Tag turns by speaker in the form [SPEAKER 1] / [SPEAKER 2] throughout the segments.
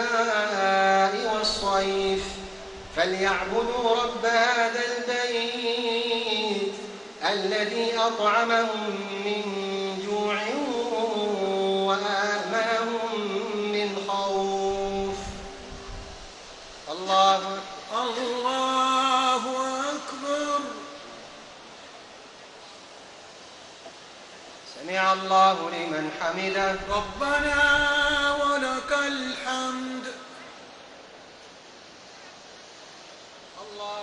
[SPEAKER 1] الشتاء والصيف فليعبدوا رب هذا البيت الذي أطعمهم من جوع وآمنهم من خوف. الله
[SPEAKER 2] الله أكبر.
[SPEAKER 1] سمع الله لمن حمده.
[SPEAKER 2] ربنا ولك الحمد
[SPEAKER 1] الله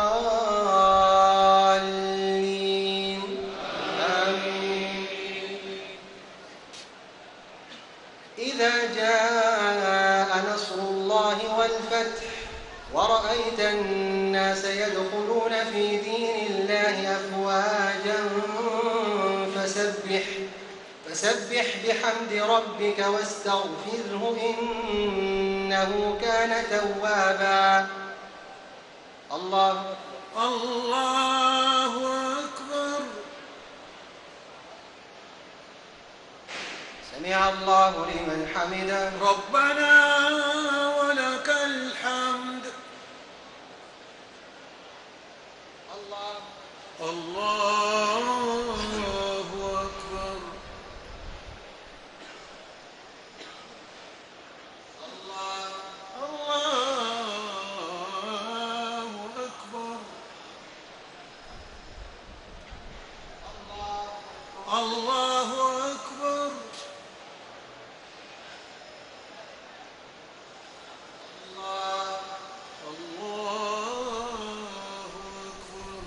[SPEAKER 1] الناس يدخلون في دين الله أفواجا فسبح فسبح بحمد ربك واستغفره إنه كان توابا. الله
[SPEAKER 2] الله أكبر.
[SPEAKER 1] سمع الله لمن حمده.
[SPEAKER 2] ربنا ولك الحمد
[SPEAKER 1] الله
[SPEAKER 2] الله أكبر
[SPEAKER 1] الله
[SPEAKER 2] الله أكبر الله أكبر الله أكبر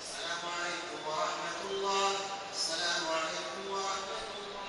[SPEAKER 1] السلام عليكم ورحمة الله السلام عليكم ورحمة الله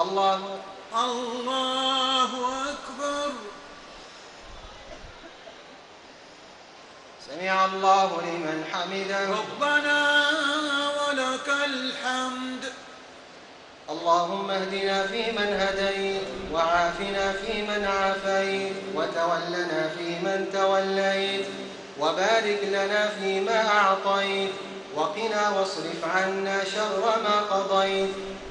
[SPEAKER 1] الله.
[SPEAKER 2] الله أكبر.
[SPEAKER 1] سمع الله لمن حمده.
[SPEAKER 2] ربنا ولك الحمد.
[SPEAKER 1] اللهم اهدنا فيمن هديت وعافنا فيمن عافيت وتولنا فيمن توليت وبارك لنا فيما أعطيت وقنا واصرف عنا شر ما قضيت.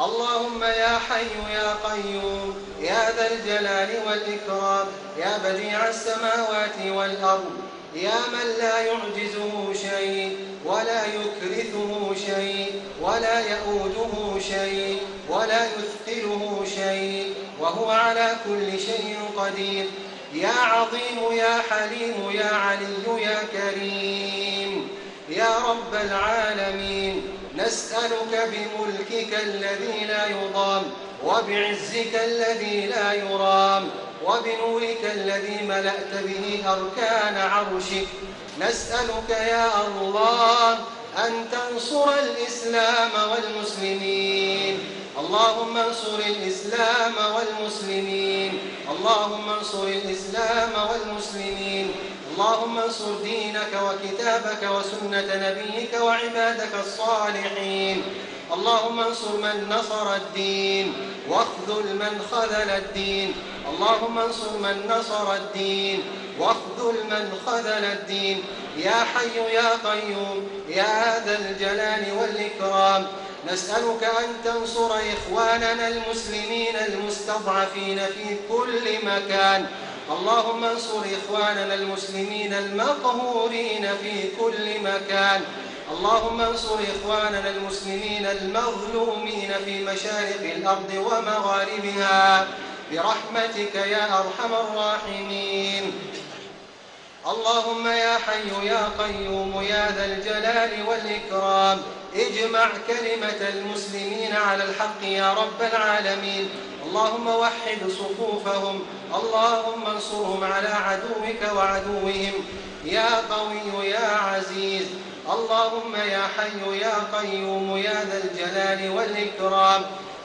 [SPEAKER 1] اللهم يا حي يا قيوم يا ذا الجلال والإكرام يا بديع السماوات والأرض يا من لا يعجزه شيء ولا يكرثه شيء ولا يؤوده شيء ولا يثقله شيء وهو على كل شيء قدير. يا عظيم يا حليم يا علي يا كريم يا رب العالمين. نسألك بملكك الذي لا يضام وبعزك الذي لا يرام وبنورك الذي ملأت به أركان عرشك. نسألك يا الله أن تنصر الإسلام والمسلمين. اللهم انصر الإسلام والمسلمين. اللهم انصر الإسلام والمسلمين. اللهم انصر دينك وكتابك وسنة نبيك وعبادك الصالحين. اللهم انصر من نصر الدين واخذل من خذل الدين. اللهم انصر من نصر الدين واخذل من خذل الدين. يا حي يا قيوم يا ذا الجلال والإكرام. نسألك أن تنصر إخواننا المسلمين المستضعفين في كل مكان. اللهم انصر إخواننا المسلمين المقهورين في كل مكان. اللهم انصر إخواننا المسلمين المظلومين في مشارق الأرض ومغاربها. برحمتك يا أرحم الراحمين. اللهم يا حي يا قيوم يا ذا الجلال والإكرام. اجمع كلمة المسلمين على الحق يا رب العالمين. اللهم وحد صفوفهم. اللهم انصرهم على عدوك وعدوهم. يا قوي يا عزيز. اللهم يا حي يا قيوم يا ذا الجلال والإكرام.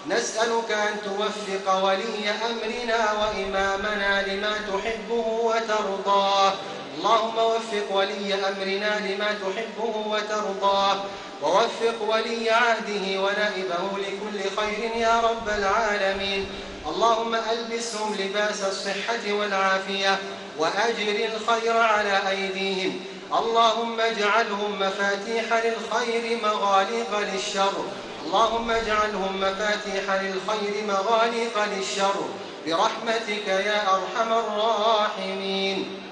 [SPEAKER 1] نسألك أن توفق ولي أمرنا وإمامنا لما تحبه وترضاه. اللهم وفق ولي أمرنا لما تحبه وترضاه ووفق ولي عهده ونائبه لكل خير يا رب العالمين. اللهم ألبسهم لباس الصحة والعافية وأجر الخير على أيديهم. اللهم اجعلهم مفاتيح للخير مغاليق للشر. اللهم اجعلهم مفاتيح للخير مغاليق للشر. برحمتك يا أرحم الراحمين.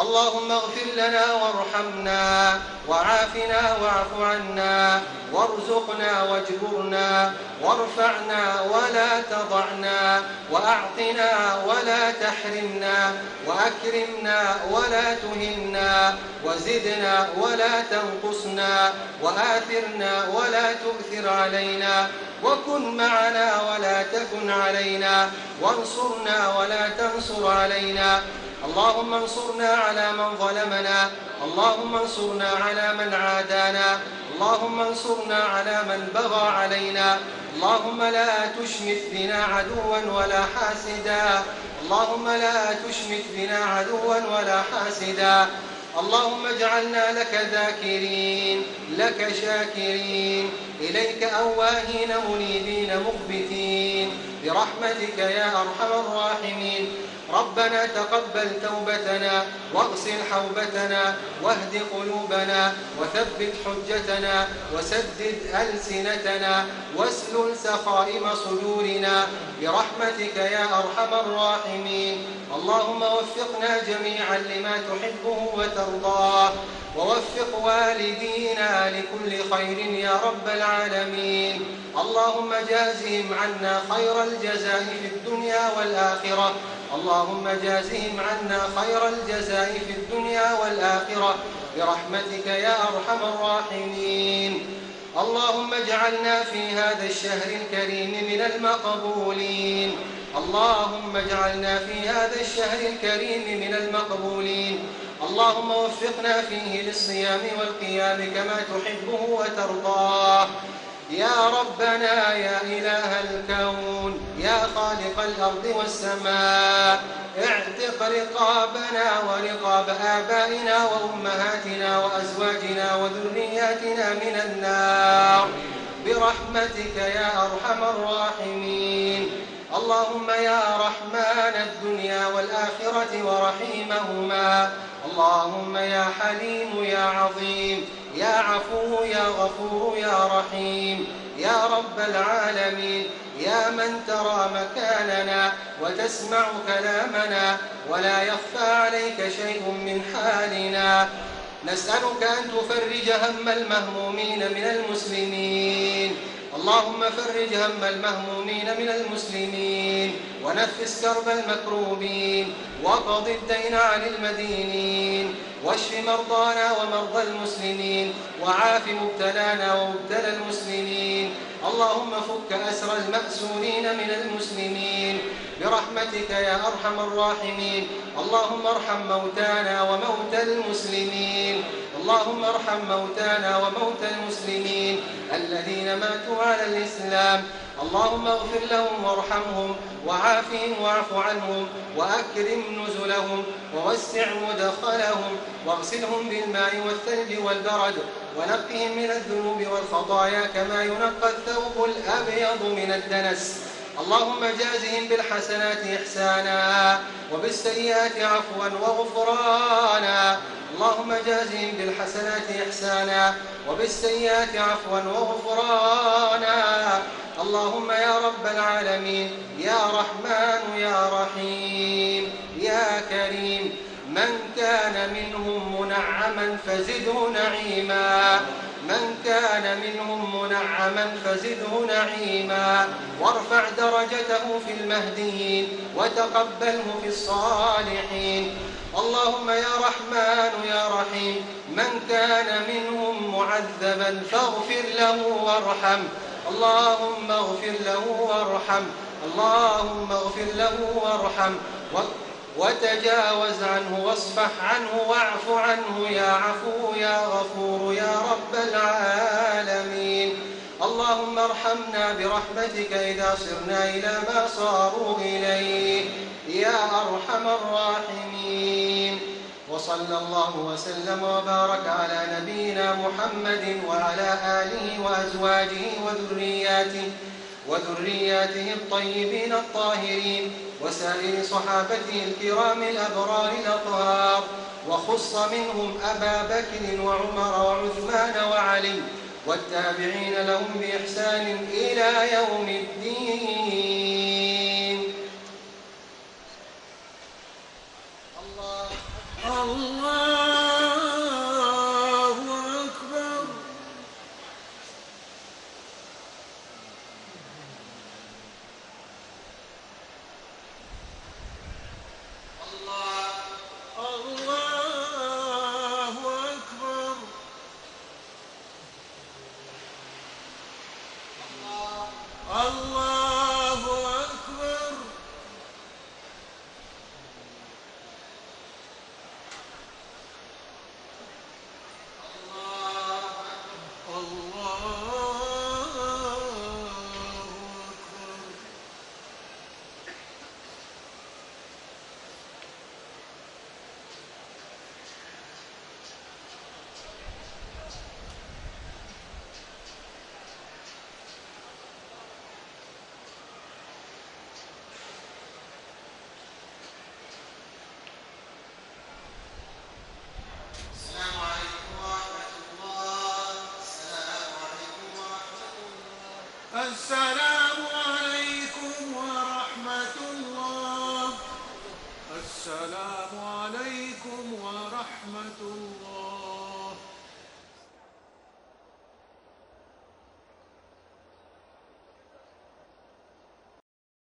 [SPEAKER 1] اللهم اغفر لنا وارحمنا وعافنا واعف عنا وارزقنا واجبرنا وارفعنا ولا تضعنا وأعطنا ولا تحرمنا وأكرمنا ولا تهنا وزدنا ولا تنقصنا وآثرنا ولا تؤثر علينا وكن معنا ولا تكن علينا وانصرنا ولا تنصر علينا اللهم انصرنا على من ظلمنا اللهم انصرنا على من عادانا اللهم انصرنا على من بغى علينا. اللهم لا تشمت بنا عدوا ولا حاسدا. اللهم لا تشمت بنا عدوا ولا حاسدا. اللهم اجعلنا لك ذاكرين لك شاكرين. إليك أواهين منيبين مخبتين. برحمتك يا أرحم الراحمين. ربنا تقبل توبتنا واغسل حوبتنا واهد قلوبنا وثبت حجتنا وسدد ألسنتنا واسلل سخائم صدورنا برحمتك يا أرحم الراحمين. اللهم وفقنا جميعا لما تحبه وترضاه. ووفق والدينا لكل خير يا رب العالمين. اللهم جازهم عنا خير الجزاء في الدنيا والآخرة. اللهم جازهم عنا خير الجزاء في الدنيا والآخرة. برحمتك يا أرحم الراحمين. اللهم اجعلنا في هذا الشهر الكريم من المقبولين. اللهم اجعلنا في هذا الشهر الكريم من المقبولين. اللهم وفقنا فيه للصيام والقيام كما تحبه وترضاه. يا ربنا يا إله الكون يا خالق الأرض والسماء. اعتق رقابنا ورقاب آبائنا وأمهاتنا وأزواجنا وذرياتنا من النار. برحمتك يا أرحم الراحمين. اللهم يا رحمن الدنيا والآخرة ورحيمهما. اللهم يا حليم يا عظيم. يا عفو يا غفور يا رحيم يا رب العالمين يا من ترى مكاننا وتسمع كلامنا ولا يخفى عليك شيء من حالنا. نسألك أن تفرج هم المهمومين من المسلمين. اللهم فرج هم المهمومين من المسلمين ونفس كرب المكروبين وقض الدين عن المدينين واشف مرضانا ومرضى المسلمين وعاف مبتلانا ومبتلى المسلمين اللهم فك أسر المأسورين من المسلمين برحمتك يا أرحم الراحمين اللهم ارحم موتانا وموتى المسلمين اللهم ارحم موتانا وموتى المسلمين الذين ماتوا على الإسلام. اللهم اغفر لهم وارحمهم وعافهم واعف عنهم وأكرم نزلهم ووسع مدخلهم واغسلهم بالماء والثلج والبرد ونقهم من الذنوب والخطايا كما ينقى الثوب الأبيض من الدنس. اللهم جازهم بالحسنات إحسانا وبالسيئات عفوا وغفرانا. اللهم جازهم بالحسنات إحسانا وبالسيئات عفوا وغفرانا. اللهم يا رب العالمين يا رحمن يا رحيم يا كريم من كان منهم منعما فزده نعيما. من كان منهم منعما فزده نعيما. وارفع درجته في المهديين وتقبله في الصالحين. اللهم يا رحمن يا رحيم من كان منهم معذبا فاغفر له وارحم. اللهم اغفر له وارحم. اللهم اغفر له وارحم. وتجاوز عنه واصفح عنه واعف عنه يا عفو يا غفور يا رب العالمين. اللهم ارحمنا برحمتك إذا صرنا إلى ما صاروا إليه. يا أرحم الراحمين. وصلى الله وسلم وبارك على نبينا محمد وعلى آله وأزواجه وذرياته. وذرياته الطيبين الطاهرين وسائر صحابته الكرام الأبرار الأطهار وخص منهم أبا بكر وعمر وعثمان وعلي والتابعين لهم بإحسان إلى يوم الدين. الله
[SPEAKER 2] الله